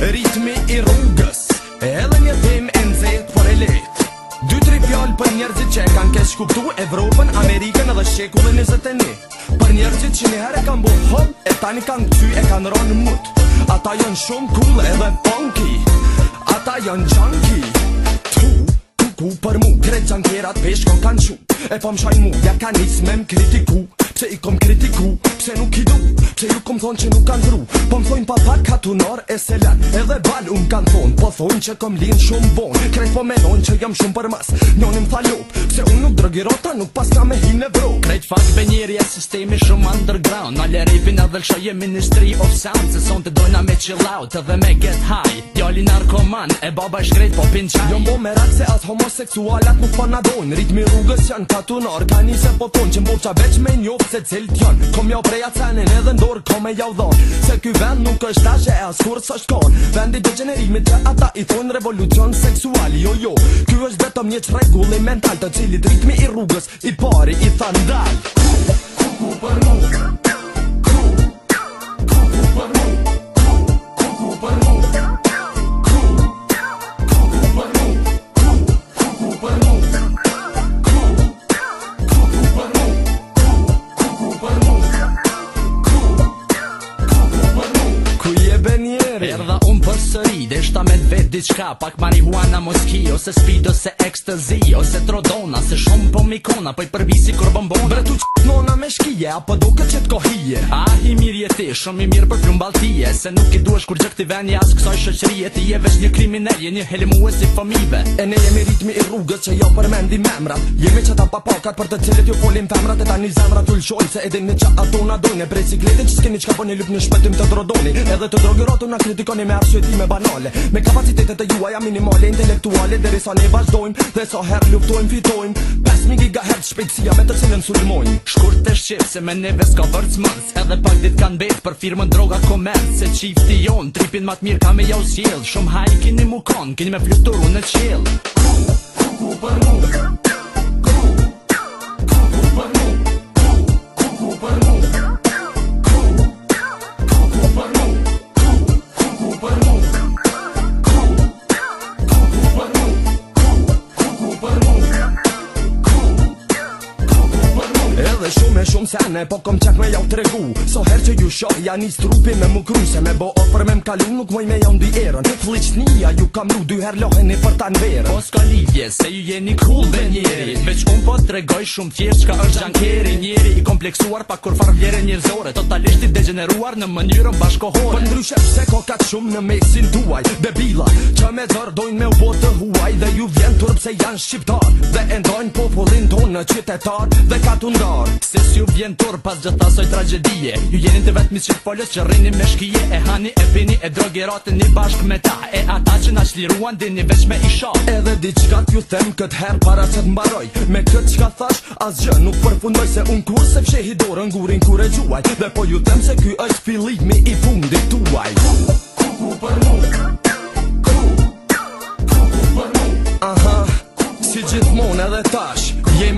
Ritmi i rrugës E edhe një tim e nëzit për e lit Dy tri pjallë për njerëzit që e kan kesh kuptu Evropën, Amerikën edhe Sheku dhe Për njerëzit që njëherë e kan bu E tani kan këty e kan ronë mut Ata janë shumë cool edhe punky Ata janë junky Tu, ku ku për mu Gretë gjankjerat peshko kanë shumë E po më shaj mu, ja kan njës me më kritiku Pse i kom kritiku, pse nuk i du Pse ju kom thonë që nuk kanë dru Po më thonë pa pak katunar e selan Edhe bal unë kanë thonë Po thonë që kom linë shumë bon Krejt po menonë që jam shumë për mas Njonim tha lop Pse unë nuk drëgi rota nuk pas ka me hi në vro Krejt fak be njeri e sistemi shumë underground Nale rejpin edhe lëshoje ministry of sound Se son të dojna me chill out edhe me get high djali narkoman E baba e shkrejt po pin qaj Jom bo me rak se as homoseksualat mu fa po nadojn Ritmi rrugës janë katu në organi se po thonë Që mbuqa veç me njof se cilt jon Kom jau jo preja cenin edhe ndor kom e jau dhon Se ky vend nuk është ta që e as kur së shkon Vendi dhe gjenerimit që ata i thonë revolucion seksuali Jo jo, ky është vetëm një që regulli mental Të cilit ritmi i rrugës i pari i thandal Ku, ku, ku për mu, البنيري يرضى sëri Dhe shta me dvet diqka Pak marihuana moski Ose speed ose ekstazi Ose trodona Se shumë po mikona Po i përbi si kur bombon Bre tu qëtë nona me shkije Apo do këtë qëtë kohije ah, i mirë jeti Shumë i mirë për pjumë baltije Se nuk i duesh kur gjëk t'i veni As kësoj shëqëri ti je vesh një kriminer Je një heli mu e si fëmive E ne jemi ritmi i rrugës Që jo për me ndi memrat Jemi që ta Për të cilët ju folim femrat E ta një zemrat u lëshoj Se edhe një qa atona dojnë E brej si kletin që s'keni që ka bëni po Lup një shpetim të drodoni Edhe të drogi rotu Nga kritikoni me arsu me banale Me kapacitetet e juaja minimale intelektuale Dere sa ne vazhdojmë dhe sa herë luftojmë fitojmë 5.000 GHz shpejtësia me të cilën sulmojmë Shkur të shqip se me neve s'ka vërtës mërës Edhe pak dit kanë betë për firmën droga komerës Se qifti jonë, tripin matë mirë ka me jau s'jel Shumë hajkin i mukon, kini me fluturu në qel Ku, ku, ku për mu, ku, shumë se ane Po kom qak me jau të regu So her që ju shoh ja një strupi me më kru Se me bo ofër me më nuk moj me jau ndi erën Të nia ju kam ru dy her loheni për tanë në verën Po s'ka lidje se ju jeni cool dhe njeri Veq unë po të regoj shumë thjesht që ka është gjankeri Njeri i kompleksuar pa kur farë vjere njërzore Totalisht i degeneruar në mënyrën bashkohore Për po ndryshe se ko ka shumë në mesin duaj Debila, që me zërdojnë me u botë huaj Dhe ju vjen se janë shqiptar Dhe endojnë popullin tonë në qytetar Dhe ka të ndarë Se si vjen tur pas gjatë asoj tragedie Ju jenin të vetëmi që folës që rrinim me shkije E hani e pini e drogeratin një bashk me ta E ata që nga shliruan dini veç me isha Edhe di qka t'ju them këtë her para që t'mbaroj Me këtë qka thash asgjë nuk përfundoj Se unë kur se fshe hidorën gurin kure gjuaj Dhe po ju them se kjo është filimi i fundi tuaj Ku, ku, ku për mu Ku, ku, ku për mu Aha, si gjithmon edhe tash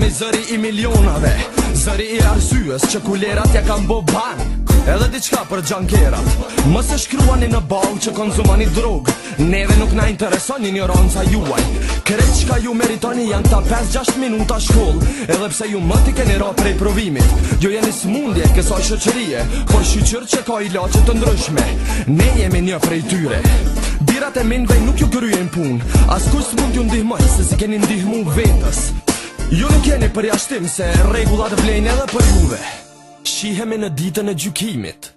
jemi zëri i milionave Zëri i arsyës që kulerat ja kam bo ban Edhe diqka për gjankerat e shkruani në bau që konzumani drog Neve nuk na interesoni një ronca juaj që ka ju meritoni janë ta 5-6 minuta shkoll Edhe pse ju më ti keni ra prej provimit Jo jeni smundje kësoj shëqërie Por shqyqyr që ka i loqet të ndryshme Ne jemi një prej tyre Birat e minve nuk ju kryen pun Askus mund ju ndihmoj se si keni ndihmu vetës Ju nuk jeni për jashtim se regullat vlejnë edhe për juve Shihemi në ditën e gjukimit